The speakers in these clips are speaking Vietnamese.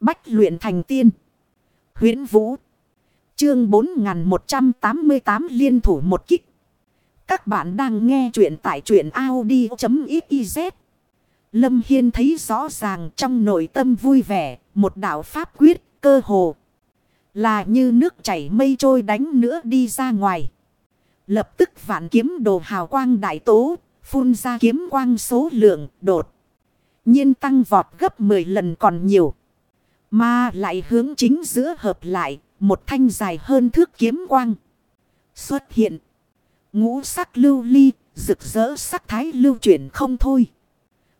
Bách luyện thành tiên. huyễn Vũ. Chương 4188 liên thủ một kích. Các bạn đang nghe truyện tại truyện Audi.xyz. Lâm Hiên thấy rõ ràng trong nội tâm vui vẻ. Một đạo pháp quyết, cơ hồ. Là như nước chảy mây trôi đánh nữa đi ra ngoài. Lập tức vạn kiếm đồ hào quang đại tố. Phun ra kiếm quang số lượng đột. nhiên tăng vọt gấp 10 lần còn nhiều. Mà lại hướng chính giữa hợp lại, một thanh dài hơn thước kiếm quang. Xuất hiện. Ngũ sắc lưu ly, rực rỡ sắc thái lưu chuyển không thôi.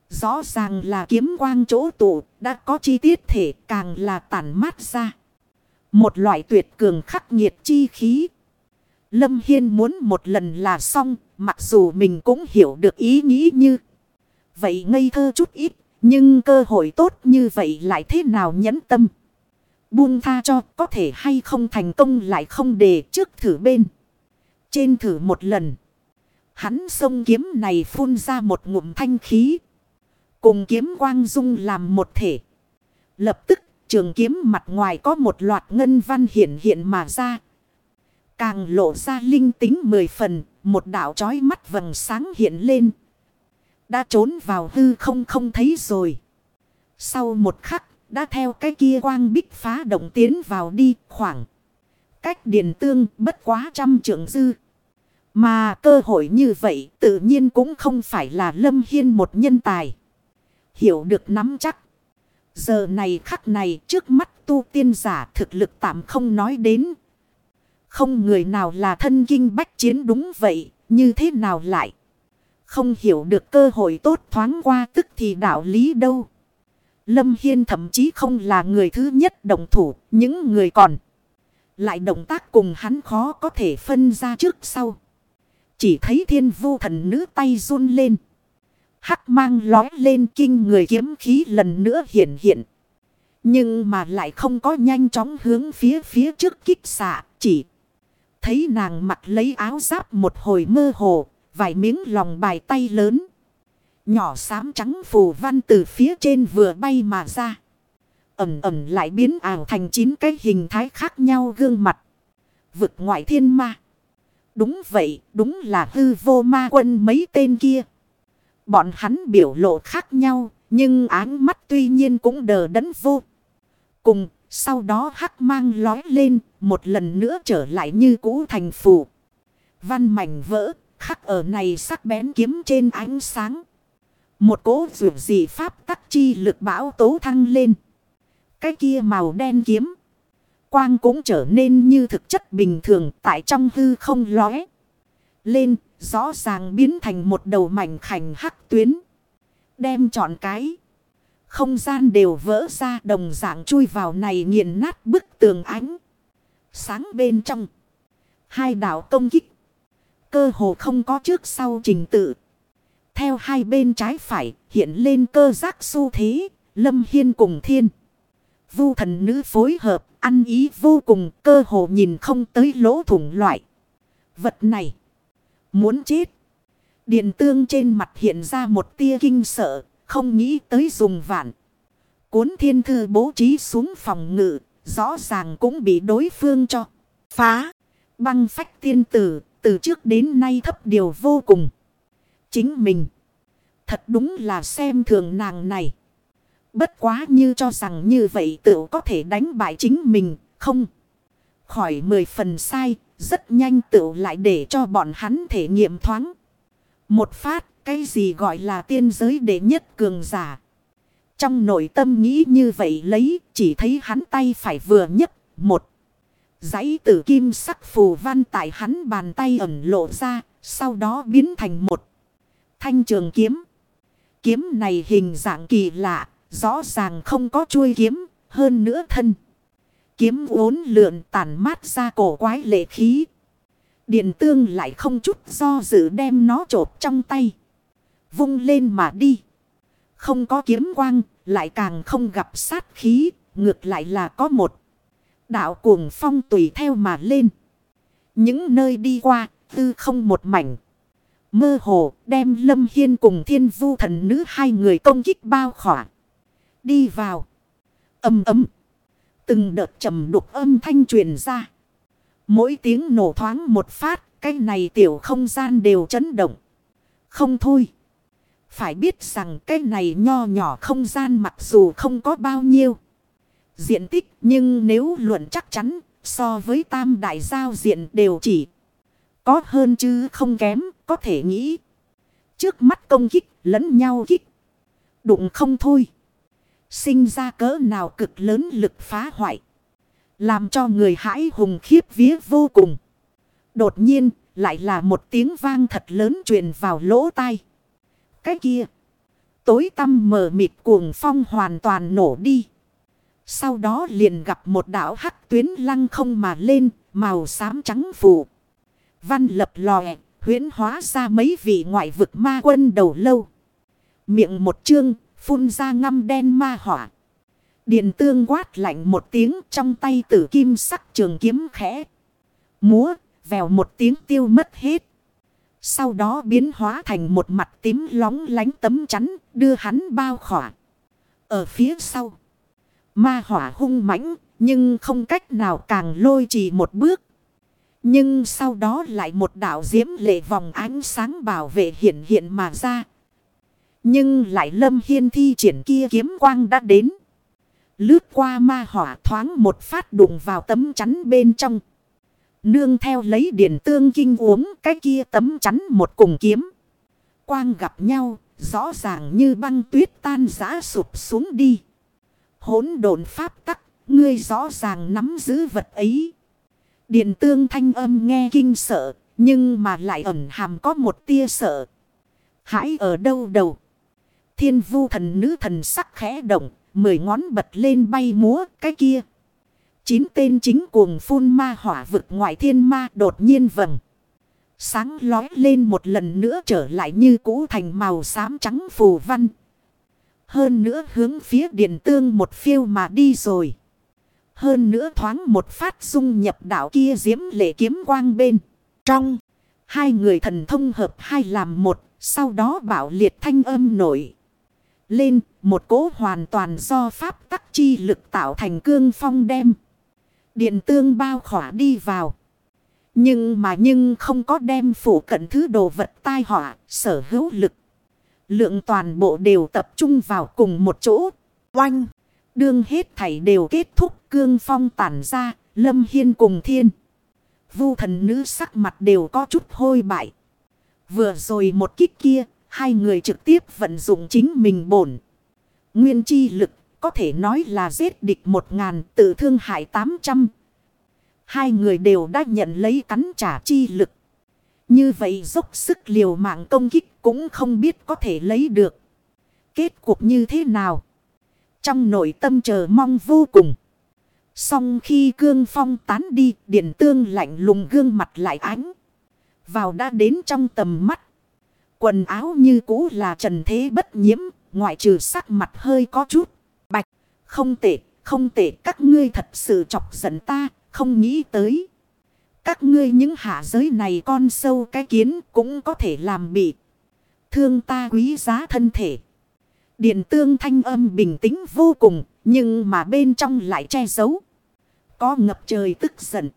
Rõ ràng là kiếm quang chỗ tụ, đã có chi tiết thể càng là tản mát ra. Một loại tuyệt cường khắc nghiệt chi khí. Lâm Hiên muốn một lần là xong, mặc dù mình cũng hiểu được ý nghĩ như. Vậy ngây thơ chút ít, nhưng cơ hội tốt như vậy lại thế nào nhẫn tâm. Buông tha cho, có thể hay không thành công lại không để trước thử bên. Trên thử một lần. Hắn sông kiếm này phun ra một ngụm thanh khí. Cùng kiếm quang dung làm một thể. Lập tức, trường kiếm mặt ngoài có một loạt ngân văn hiện hiện mà ra. Càng lộ ra linh tính mười phần. Một đảo trói mắt vầng sáng hiện lên. Đã trốn vào hư không không thấy rồi. Sau một khắc, đã theo cái kia quang bích phá động tiến vào đi khoảng. Cách điền tương bất quá trăm trượng dư. Mà cơ hội như vậy tự nhiên cũng không phải là Lâm Hiên một nhân tài. Hiểu được nắm chắc. Giờ này khắc này trước mắt tu tiên giả thực lực tạm không nói đến. Không người nào là thân kinh bách chiến đúng vậy, như thế nào lại. Không hiểu được cơ hội tốt thoáng qua tức thì đạo lý đâu. Lâm Hiên thậm chí không là người thứ nhất đồng thủ, những người còn. Lại động tác cùng hắn khó có thể phân ra trước sau. Chỉ thấy thiên vu thần nữ tay run lên. Hắc mang lói lên kinh người kiếm khí lần nữa hiện hiện. Nhưng mà lại không có nhanh chóng hướng phía phía trước kích xạ, chỉ thấy nàng mặc lấy áo giáp một hồi mơ hồ, vài miếng lòng bài tay lớn. Nhỏ xám trắng phù văn từ phía trên vừa bay mà ra. Ẩm ẩm lại biến ảo thành chín cái hình thái khác nhau gương mặt. Vực ngoại thiên ma. Đúng vậy, đúng là hư vô ma quân mấy tên kia. Bọn hắn biểu lộ khác nhau, nhưng áng mắt tuy nhiên cũng đờ đẫn vô. Cùng, sau đó hắc mang lói lên, một lần nữa trở lại như cũ thành phù. Văn mảnh vỡ, khắc ở này sắc bén kiếm trên ánh sáng. Một cố rượu dị pháp tắc chi lực bão tố thăng lên. Cái kia màu đen kiếm. Quang cũng trở nên như thực chất bình thường tại trong hư không lóe. Lên, rõ ràng biến thành một đầu mảnh khảnh hắc tuyến. Đem trọn cái. Không gian đều vỡ ra đồng dạng chui vào này nghiền nát bức tường ánh. Sáng bên trong. Hai đảo công kích cơ hồ không có trước sau trình tự. Theo hai bên trái phải hiện lên cơ giác xu thế, lâm hiên cùng thiên. Vu thần nữ phối hợp, ăn ý vô cùng, cơ hồ nhìn không tới lỗ thủng loại. Vật này, muốn chết. Điện tương trên mặt hiện ra một tia kinh sợ, không nghĩ tới dùng vạn. Cuốn thiên thư bố trí xuống phòng ngự, rõ ràng cũng bị đối phương cho. Phá, băng phách tiên tử, từ trước đến nay thấp điều vô cùng. Chính mình. Thật đúng là xem thường nàng này. Bất quá như cho rằng như vậy tự có thể đánh bại chính mình. Không. Khỏi mười phần sai. Rất nhanh tự lại để cho bọn hắn thể nghiệm thoáng. Một phát. Cái gì gọi là tiên giới đệ nhất cường giả. Trong nội tâm nghĩ như vậy lấy. Chỉ thấy hắn tay phải vừa nhấc. Một. Giấy tử kim sắc phù văn tại hắn bàn tay ẩn lộ ra, sau đó biến thành một thanh trường kiếm. Kiếm này hình dạng kỳ lạ, rõ ràng không có chuôi kiếm, hơn nữa thân. Kiếm uốn lượn tản mát ra cổ quái lệ khí. Điện tương lại không chút do dự đem nó trộp trong tay. Vung lên mà đi. Không có kiếm quang, lại càng không gặp sát khí, ngược lại là có một đạo cuồng phong tùy theo mà lên. Những nơi đi qua, tư không một mảnh. Mơ hồ đem Lâm Hiên cùng thiên vu thần nữ hai người công kích bao khỏa. Đi vào. Âm ấm. Từng đợt trầm đục âm thanh truyền ra. Mỗi tiếng nổ thoáng một phát, cái này tiểu không gian đều chấn động. Không thôi. Phải biết rằng cái này nho nhỏ không gian mặc dù không có bao nhiêu diện tích, nhưng nếu luận chắc chắn, so với tam đại giao diện đều chỉ có hơn chứ không kém, có thể nghĩ. Trước mắt công kích lẫn nhau kích. Đụng không thôi. Sinh ra cỡ nào cực lớn lực phá hoại. Làm cho người hãi hùng khiếp vía vô cùng. Đột nhiên, lại là một tiếng vang thật lớn truyền vào lỗ tai. Cái kia. Tối tăm mờ mịt cuồng phong hoàn toàn nổ đi. Sau đó liền gặp một đảo hắc tuyến lăng không mà lên, màu xám trắng phủ. Văn lập lòe, huyến hóa ra mấy vị ngoại vực ma quân đầu lâu. Miệng một chương, phun ra ngâm đen ma hỏa. Điện tương quát lạnh một tiếng trong tay tử kim sắc trường kiếm khẽ. Múa, vèo một tiếng tiêu mất hết. Sau đó biến hóa thành một mặt tím lóng lánh tấm chắn, đưa hắn bao khỏa. Ở phía sau. Ma hỏa hung mãnh nhưng không cách nào càng lôi trì một bước. Nhưng sau đó lại một đạo diễm lệ vòng ánh sáng bảo vệ hiện hiện mà ra. Nhưng lại lâm hiên thi triển kia kiếm quang đã đến. Lướt qua ma hỏa thoáng một phát đụng vào tấm chắn bên trong. Nương theo lấy điển tương kinh uống cái kia tấm chắn một cùng kiếm. Quang gặp nhau, rõ ràng như băng tuyết tan giã sụp xuống đi hỗn độn pháp tắc, ngươi rõ ràng nắm giữ vật ấy. Điện tương thanh âm nghe kinh sợ, nhưng mà lại ẩn hàm có một tia sợ. Hãy ở đâu đầu. Thiên vu thần nữ thần sắc khẽ động, mười ngón bật lên bay múa cái kia. Chín tên chính cuồng phun ma hỏa vực ngoại thiên ma đột nhiên vầng. Sáng lói lên một lần nữa trở lại như cũ thành màu xám trắng phù văn. Hơn nữa hướng phía điện tương một phiêu mà đi rồi. Hơn nữa thoáng một phát dung nhập đảo kia diễm lệ kiếm quang bên. Trong, hai người thần thông hợp hai làm một, sau đó bảo liệt thanh âm nổi. Lên, một cố hoàn toàn do pháp tắc chi lực tạo thành cương phong đem. Điện tương bao khỏa đi vào. Nhưng mà nhưng không có đem phủ cận thứ đồ vật tai họa, sở hữu lực. Lượng toàn bộ đều tập trung vào cùng một chỗ. Oanh. Đương hết thảy đều kết thúc, cương phong tản ra. Lâm Hiên cùng thiên. Vu thần nữ sắc mặt đều có chút hôi bại. Vừa rồi một kích kia. Hai người trực tiếp vận dụng chính mình bổn. Nguyên chi lực, có thể nói là giết địch một ngàn, tự thương hại tám trăm. Hai người đều đã nhận lấy cắn trả chi lực. Như vậy dốc sức liều mạng công kích cũng không biết có thể lấy được. Kết cuộc như thế nào? Trong nội tâm chờ mong vô cùng. Xong khi cương phong tán đi, điện tương lạnh lùng gương mặt lại ánh. Vào đã đến trong tầm mắt. Quần áo như cũ là trần thế bất nhiễm, ngoại trừ sắc mặt hơi có chút. Bạch, không tệ, không tệ các ngươi thật sự chọc giận ta, không nghĩ tới. Các ngươi những hạ giới này con sâu cái kiến cũng có thể làm bị. Thương ta quý giá thân thể. Điện tương thanh âm bình tĩnh vô cùng. Nhưng mà bên trong lại che giấu. Có ngập trời tức giận.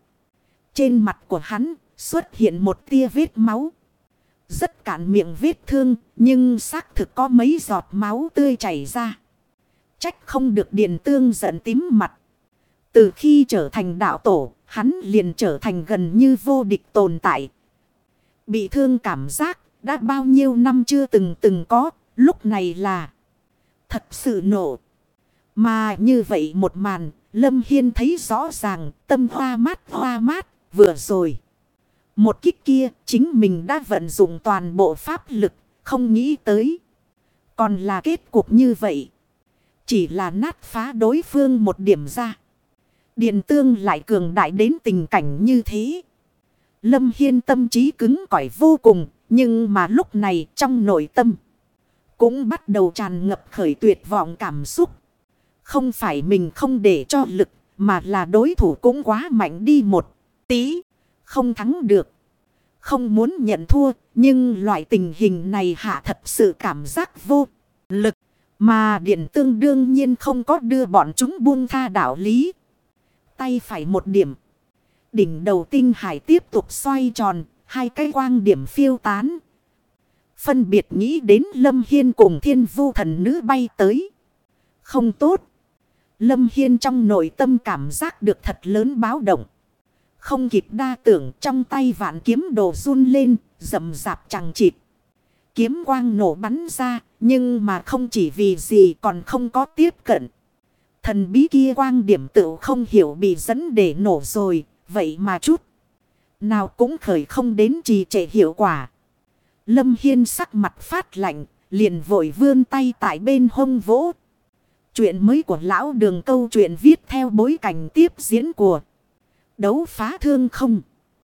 Trên mặt của hắn xuất hiện một tia vết máu. Rất cạn miệng vết thương. Nhưng xác thực có mấy giọt máu tươi chảy ra. Trách không được điện tương giận tím mặt. Từ khi trở thành đạo tổ, hắn liền trở thành gần như vô địch tồn tại. Bị thương cảm giác, đã bao nhiêu năm chưa từng từng có, lúc này là thật sự nổ. Mà như vậy một màn, Lâm Hiên thấy rõ ràng, tâm hoa mát hoa mát, vừa rồi. Một kích kia, chính mình đã vận dụng toàn bộ pháp lực, không nghĩ tới. Còn là kết cục như vậy. Chỉ là nát phá đối phương một điểm ra. Điện tương lại cường đại đến tình cảnh như thế. Lâm Hiên tâm trí cứng cỏi vô cùng. Nhưng mà lúc này trong nội tâm. Cũng bắt đầu tràn ngập khởi tuyệt vọng cảm xúc. Không phải mình không để cho lực. Mà là đối thủ cũng quá mạnh đi một tí. Không thắng được. Không muốn nhận thua. Nhưng loại tình hình này hạ thật sự cảm giác vô lực. Mà điện tương đương nhiên không có đưa bọn chúng buông tha đạo lý. Tay phải một điểm. Đỉnh đầu tinh hải tiếp tục xoay tròn, hai cái quang điểm phiêu tán. Phân biệt nghĩ đến Lâm Hiên cùng thiên vu thần nữ bay tới. Không tốt. Lâm Hiên trong nội tâm cảm giác được thật lớn báo động. Không kịp đa tưởng trong tay vạn kiếm đồ run lên, rầm rạp chẳng chịt. Kiếm quang nổ bắn ra, nhưng mà không chỉ vì gì còn không có tiếp cận. Thần bí kia quang điểm tự không hiểu bị dẫn để nổ rồi, vậy mà chút. Nào cũng khởi không đến trì trệ hiệu quả. Lâm Hiên sắc mặt phát lạnh, liền vội vươn tay tại bên hông vỗ. Chuyện mới của lão đường câu chuyện viết theo bối cảnh tiếp diễn của đấu phá thương không.